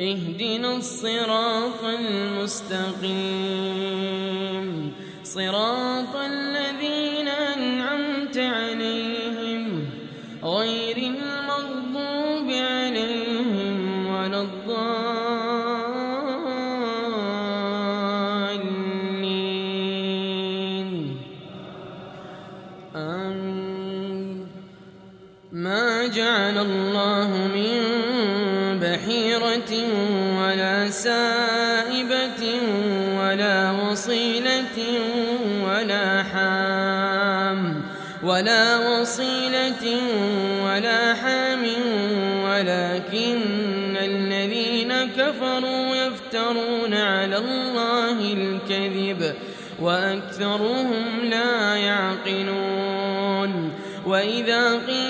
اهدنا الصراط المستقيم. صراط الذين سائبة ولا وصيلة ولا حام ولا وصيلة ولا حام ولكن الذين كفروا يفترون على الله الكذب وأكثرهم لا يعقلون. وإذا قيل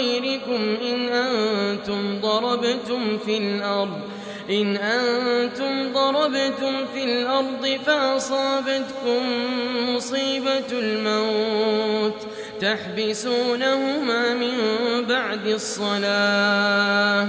غيركم إن أنتم ضربتم في الأرض إن أنتم ضربتم في الأرض فأصابتكم مصيبة الموت تحبسونهما من بعد الصلاة.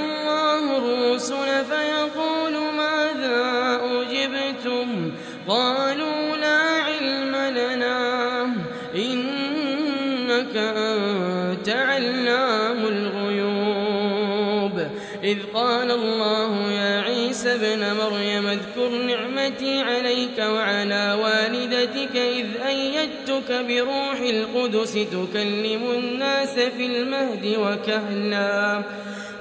بروح القدس تكلم الناس في المهد وكهلا.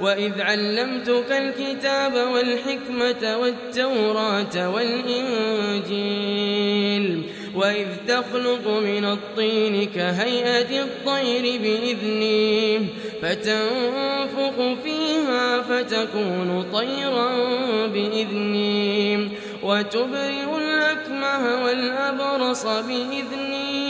وإذ علمتك الكتاب والحكمة والتوراة والإنجيل وإذ تخلق من الطين كهيئة الطير بإذني فتنفخ فيها فتكون طيرا بإذني. وتبرئ الأكمه والأبرص بإذني.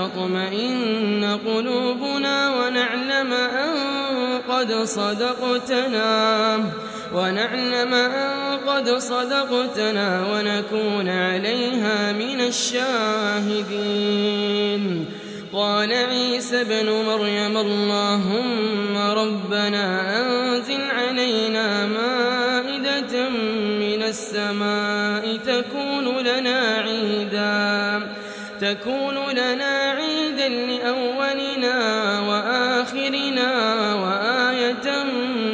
منها وتطمئن قلوبنا ونعلم أن قد صدقتنا ونعلم أن قد صدقتنا ونكون عليها من الشاهدين. قال عيسى ابن مريم اللهم ربنا أنزل علينا مائدة من السماء تكون لنا عيدا تكون لنا لأولنا وآخرنا وآية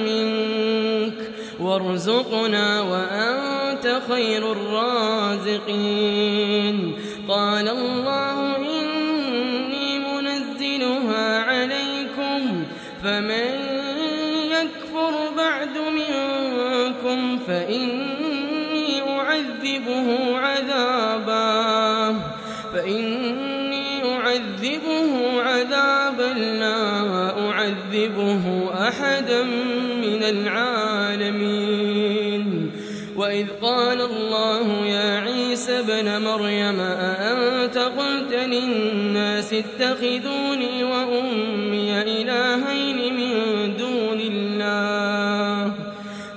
منك وارزقنا وأنت خير الرازقين. قال الله من العالمين وإذ قال الله يا عيسى ابن مريم أأنت قلت للناس اتخذوني وأمي إلهين من دون الله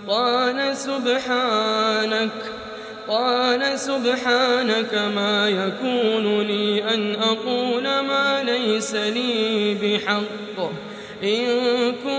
قال سبحانك قال سبحانك ما يكون لي أن أقول ما ليس لي بحق إن كنت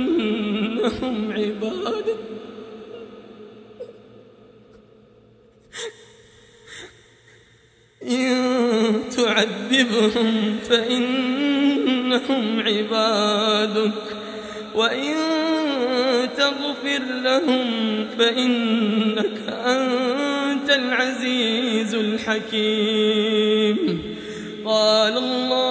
فإنهم عبادك إن تعذبهم فإنهم عبادك وإن تغفر لهم فإنك أنت العزيز الحكيم. قال الله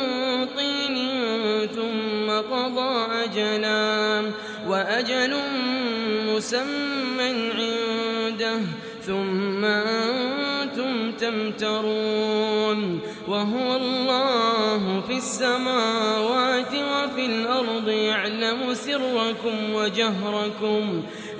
طين ثم قضى أجلا وأجل مسمى عنده ثم أنتم تمترون وهو الله في السماوات وفي الأرض يعلم سركم وجهركم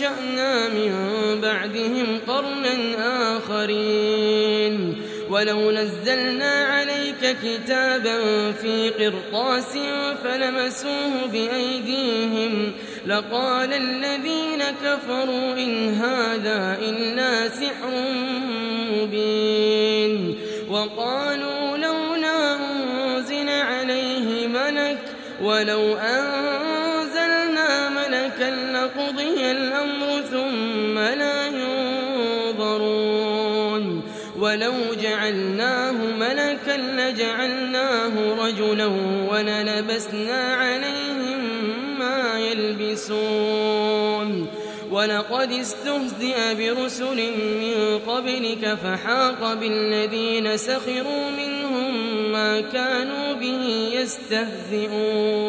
وأنشأنا من بعدهم قرنا آخرين. ولو نزلنا عليك كتابا في قرطاس فلمسوه بأيديهم. لقال الذين كفروا إن هذا إلا سحر مبين. وقالوا لولا أنزل عليه ملك ولو ملكا لقضي الأمر ثم لا ينظرون. ولو جعلناه ملكا لجعلناه رجلا وللبسنا عليهم ما يلبسون. ولقد استهزئ برسل من قبلك فحاق بالذين سخروا منهم ما كانوا به يستهزئون.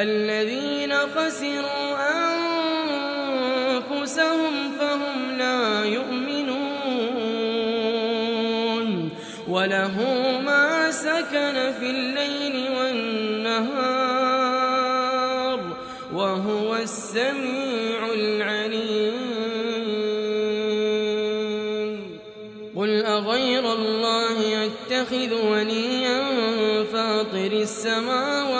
الذين خسروا أنفسهم فهم لا يؤمنون وله ما سكن في الليل والنهار وهو السميع العليم. قل أغير الله يتخذ وليا فاطر السماوات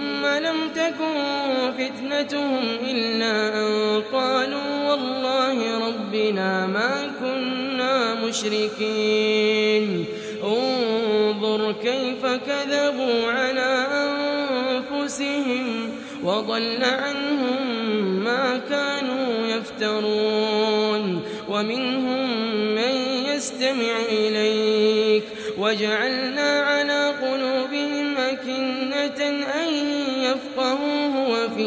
لم تكن فتنتهم إلا أن قالوا والله ربنا ما كنا مشركين. انظر كيف كذبوا على أنفسهم وضل عنهم ما كانوا يفترون. ومنهم من يستمع إليك. وجعلنا على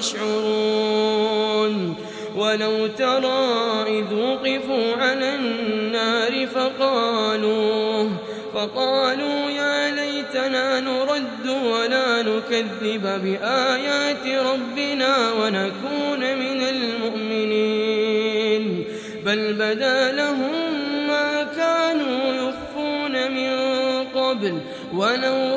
يشعرون. ولو ترى إذ وقفوا على النار فقالوا فقالوا يا ليتنا نرد ولا نكذب بآيات ربنا ونكون من المؤمنين. بل بدا لهم ما كانوا يخفون من قبل. ولو